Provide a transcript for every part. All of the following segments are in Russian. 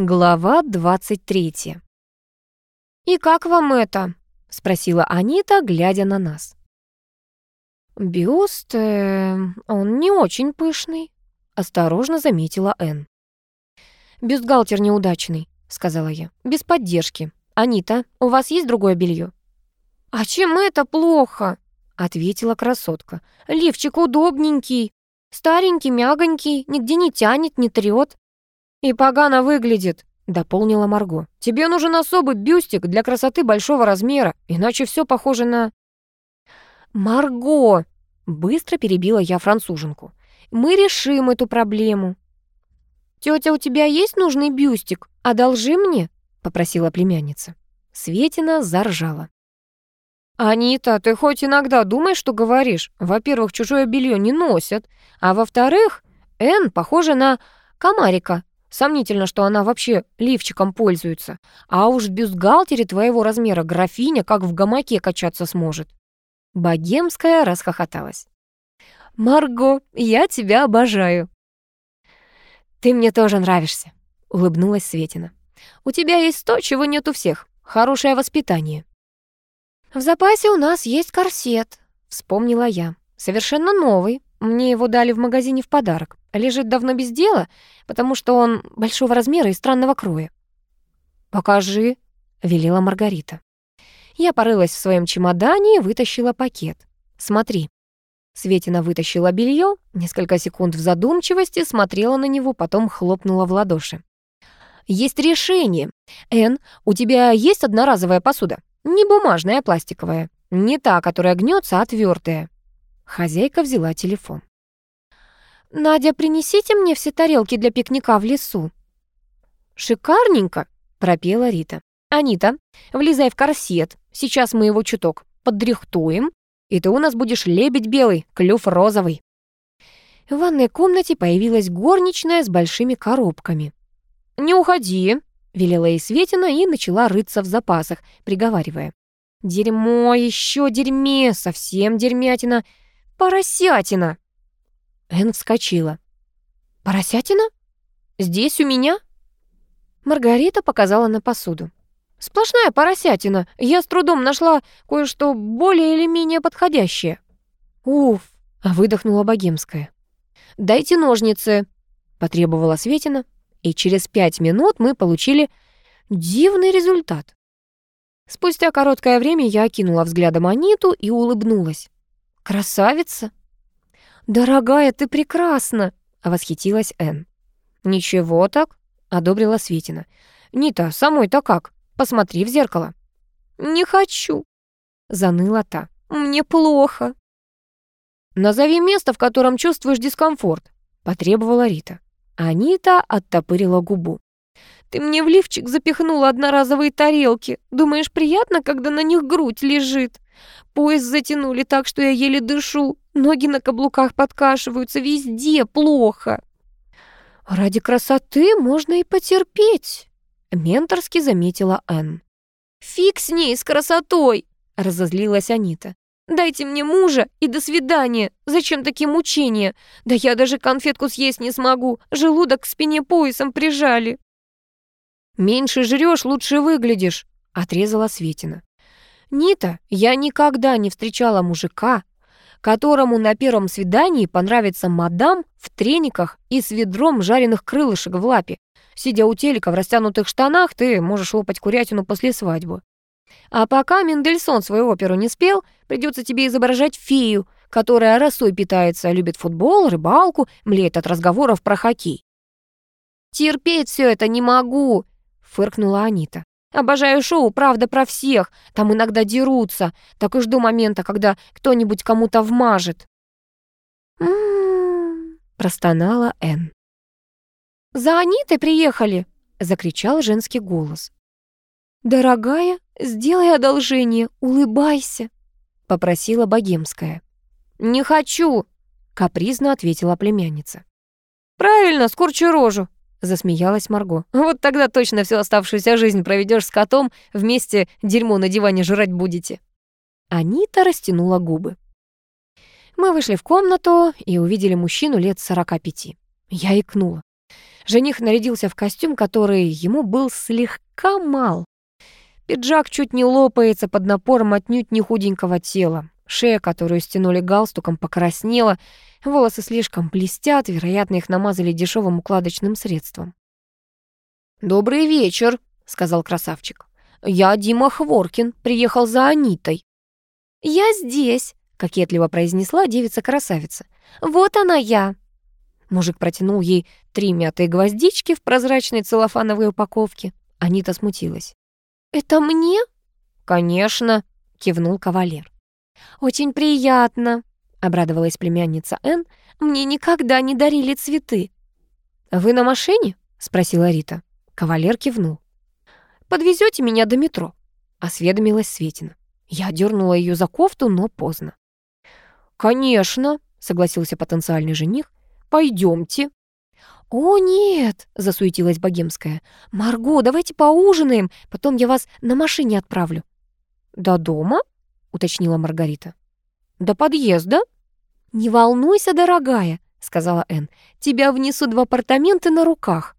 Глава 23. «И как вам это?» — спросила Анита, глядя на нас. «Бюст, э, он не очень пышный», — осторожно заметила Энн. «Бюстгальтер неудачный», — сказала я, — «без поддержки. Анита, у вас есть другое белье? «А чем это плохо?» — ответила красотка. «Лифчик удобненький, старенький, мягонький, нигде не тянет, не трёт. «И погано выглядит», — дополнила Марго. «Тебе нужен особый бюстик для красоты большого размера, иначе все похоже на...» «Марго!» — быстро перебила я француженку. «Мы решим эту проблему». «Тётя, у тебя есть нужный бюстик? Одолжи мне?» — попросила племянница. Светина заржала. «Анита, ты хоть иногда думаешь, что говоришь? Во-первых, чужое белье не носят, а во-вторых, Н похожа на комарика, Сомнительно, что она вообще лифчиком пользуется. А уж в бюстгальтере твоего размера графиня как в гамаке качаться сможет. Богемская расхохоталась. «Марго, я тебя обожаю». «Ты мне тоже нравишься», — улыбнулась Светина. «У тебя есть то, чего нет у всех. Хорошее воспитание». «В запасе у нас есть корсет», — вспомнила я. «Совершенно новый. Мне его дали в магазине в подарок. Лежит давно без дела, потому что он большого размера и странного кроя. «Покажи», — велела Маргарита. Я порылась в своем чемодане и вытащила пакет. «Смотри». Светина вытащила белье, несколько секунд в задумчивости, смотрела на него, потом хлопнула в ладоши. «Есть решение. Эн, у тебя есть одноразовая посуда? Не бумажная, а пластиковая. Не та, которая гнется, а твёрдая». Хозяйка взяла телефон. «Надя, принесите мне все тарелки для пикника в лесу». «Шикарненько», — пропела Рита. «Анита, влезай в корсет. Сейчас мы его чуток поддрихтуем, и ты у нас будешь лебедь белый, клюв розовый». В ванной комнате появилась горничная с большими коробками. «Не уходи», — велела ей Светина и начала рыться в запасах, приговаривая. «Дерьмо, еще дерьме, совсем дерьмятина, поросятина». Эн вскочила. «Поросятина? Здесь у меня?» Маргарита показала на посуду. «Сплошная поросятина. Я с трудом нашла кое-что более или менее подходящее». «Уф!» — выдохнула Богемская. «Дайте ножницы», — потребовала Светина, и через пять минут мы получили дивный результат. Спустя короткое время я окинула взглядом Аниту и улыбнулась. «Красавица!» «Дорогая, ты прекрасна!» — восхитилась Энн. «Ничего так», — одобрила Светина. «Нита, самой-то как? Посмотри в зеркало». «Не хочу», — заныла та. «Мне плохо». «Назови место, в котором чувствуешь дискомфорт», — потребовала Рита. Анита оттопырила губу. «Ты мне в лифчик запихнула одноразовые тарелки. Думаешь, приятно, когда на них грудь лежит? Пояс затянули так, что я еле дышу. Ноги на каблуках подкашиваются, везде плохо. Ради красоты можно и потерпеть, менторски заметила Энн. Фиг с ней, с красотой, разозлилась Анита. Дайте мне мужа и до свидания. Зачем такие мучения? Да я даже конфетку съесть не смогу. Желудок к спине поясом прижали. Меньше жрешь, лучше выглядишь, отрезала Светина. Нита, я никогда не встречала мужика, которому на первом свидании понравится мадам в трениках и с ведром жареных крылышек в лапе. Сидя у телека в растянутых штанах, ты можешь лопать курятину после свадьбы. А пока Мендельсон свою оперу не спел, придется тебе изображать фею, которая росой питается, любит футбол, рыбалку, млеет от разговоров про хоккей. «Терпеть все это не могу», — фыркнула Анита. Обожаю шоу «Правда про всех». Там иногда дерутся. Так и жду момента, когда кто-нибудь кому-то вмажет. «М-м-м», простонала Энн. «За Анитой приехали!» — закричал женский голос. «Дорогая, сделай одолжение, улыбайся!» — попросила Богемская. «Не хочу!» — капризно ответила племянница. «Правильно, скорчу рожу!» Засмеялась Марго. «Вот тогда точно всю оставшуюся жизнь проведешь с котом, вместе дерьмо на диване жрать будете». Анита растянула губы. Мы вышли в комнату и увидели мужчину лет сорока пяти. Я икнула. Жених нарядился в костюм, который ему был слегка мал. Пиджак чуть не лопается под напором отнюдь не худенького тела. Шея, которую стянули галстуком, покраснела, волосы слишком блестят, вероятно, их намазали дешевым укладочным средством. «Добрый вечер», — сказал красавчик. «Я Дима Хворкин, приехал за Анитой». «Я здесь», — кокетливо произнесла девица-красавица. «Вот она я». Мужик протянул ей три мятые гвоздички в прозрачной целлофановой упаковке. Анита смутилась. «Это мне?» «Конечно», — кивнул кавалер. «Очень приятно», — обрадовалась племянница Н. «Мне никогда не дарили цветы». «Вы на машине?» — спросила Рита. Кавалер кивнул. Подвезете меня до метро?» — осведомилась Светина. Я дернула ее за кофту, но поздно. «Конечно», — согласился потенциальный жених. Пойдемте. «О, нет!» — засуетилась Богемская. «Марго, давайте поужинаем, потом я вас на машине отправлю». «До дома?» — уточнила Маргарита. «До подъезда?» «Не волнуйся, дорогая», — сказала Энн. «Тебя внесут в апартаменты на руках».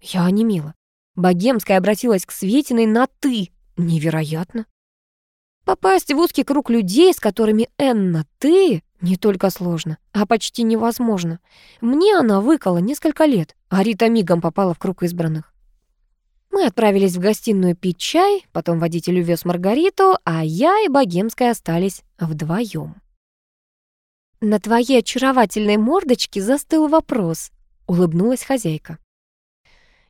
Я онемела. Богемская обратилась к Светиной на «ты». Невероятно. Попасть в узкий круг людей, с которыми Энна «ты» не только сложно, а почти невозможно. Мне она выкала несколько лет, а Рита мигом попала в круг избранных. Мы отправились в гостиную пить чай, потом водитель увез Маргариту, а я и Богемская остались вдвоем. «На твоей очаровательной мордочке застыл вопрос», — улыбнулась хозяйка.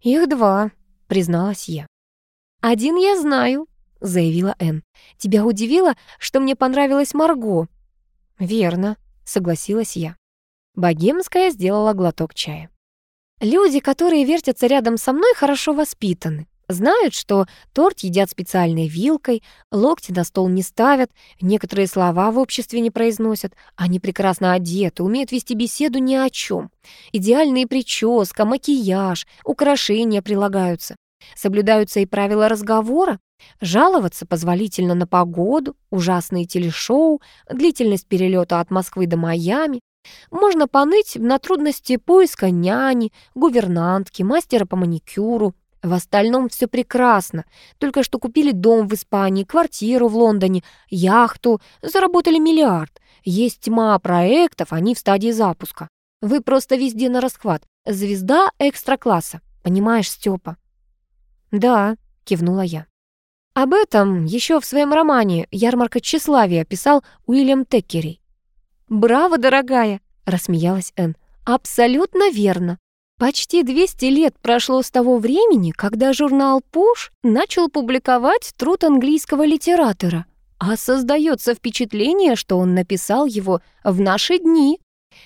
«Их два», — призналась я. «Один я знаю», — заявила Энн. «Тебя удивило, что мне понравилась Марго?» «Верно», — согласилась я. Богемская сделала глоток чая. Люди, которые вертятся рядом со мной, хорошо воспитаны. Знают, что торт едят специальной вилкой, локти на стол не ставят, некоторые слова в обществе не произносят. Они прекрасно одеты, умеют вести беседу ни о чем. Идеальная прическа, макияж, украшения прилагаются. Соблюдаются и правила разговора. Жаловаться позволительно на погоду, ужасные телешоу, длительность перелета от Москвы до Майами. Можно поныть на трудности поиска няни, гувернантки, мастера по маникюру. В остальном все прекрасно. Только что купили дом в Испании, квартиру в Лондоне, яхту, заработали миллиард. Есть тьма проектов, они в стадии запуска. Вы просто везде на расхват. Звезда экстра-класса. Понимаешь, Степа? Да, кивнула я. Об этом еще в своем романе «Ярмарка тщеславия» писал Уильям Теккери. «Браво, дорогая!» — рассмеялась Энн. «Абсолютно верно. Почти 200 лет прошло с того времени, когда журнал «Пуш» начал публиковать труд английского литератора, а создается впечатление, что он написал его в наши дни.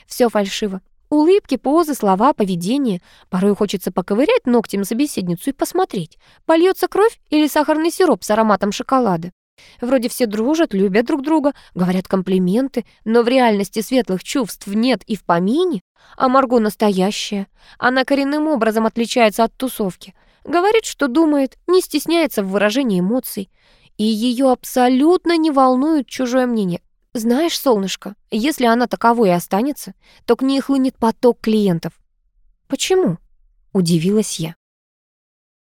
Все фальшиво. Улыбки, позы, слова, поведение. Порой хочется поковырять ногтем собеседницу и посмотреть, польется кровь или сахарный сироп с ароматом шоколада. Вроде все дружат, любят друг друга, говорят комплименты, но в реальности светлых чувств нет и в помине. А Марго настоящая. Она коренным образом отличается от тусовки. Говорит, что думает, не стесняется в выражении эмоций. И ее абсолютно не волнует чужое мнение. Знаешь, солнышко, если она таковой и останется, то к ней хлынет поток клиентов. Почему? Удивилась я.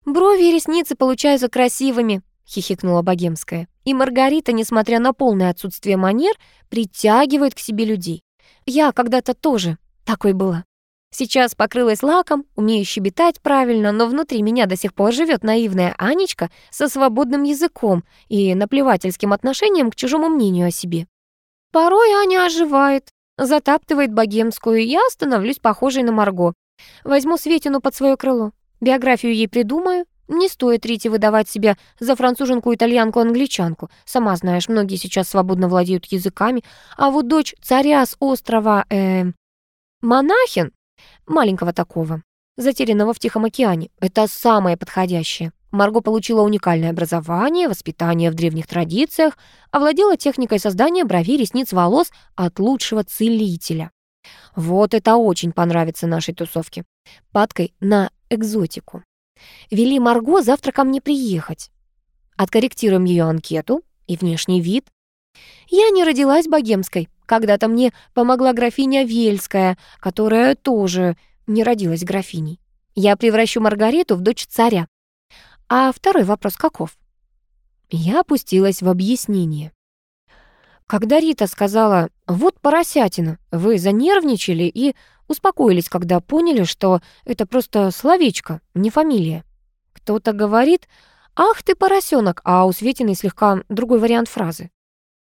Брови и ресницы получаются красивыми, хихикнула Богемская. И Маргарита, несмотря на полное отсутствие манер, притягивает к себе людей. Я когда-то тоже такой была. Сейчас покрылась лаком, умею щебетать правильно, но внутри меня до сих пор живет наивная Анечка со свободным языком и наплевательским отношением к чужому мнению о себе. Порой Аня оживает, затаптывает богемскую, и я становлюсь похожей на Марго. Возьму Светину под свое крыло, биографию ей придумаю, не стоит Рите выдавать себя за француженку, итальянку, англичанку. Сама знаешь, многие сейчас свободно владеют языками. А вот дочь царя с острова... Э, Монахин, маленького такого, затерянного в Тихом океане, это самое подходящее. Марго получила уникальное образование, воспитание в древних традициях, овладела техникой создания бровей, ресниц, волос от лучшего целителя. Вот это очень понравится нашей тусовке. Падкой на экзотику. Вели Марго завтра ко мне приехать. Откорректируем ее анкету и внешний вид. Я не родилась богемской. Когда-то мне помогла графиня Вельская, которая тоже не родилась графиней. Я превращу Маргариту в дочь царя. А второй вопрос каков? Я опустилась в объяснение. Когда Рита сказала «вот поросятина», вы занервничали и успокоились, когда поняли, что это просто словечко, не фамилия. Кто-то говорит «ах ты поросенок», а у Светиной слегка другой вариант фразы.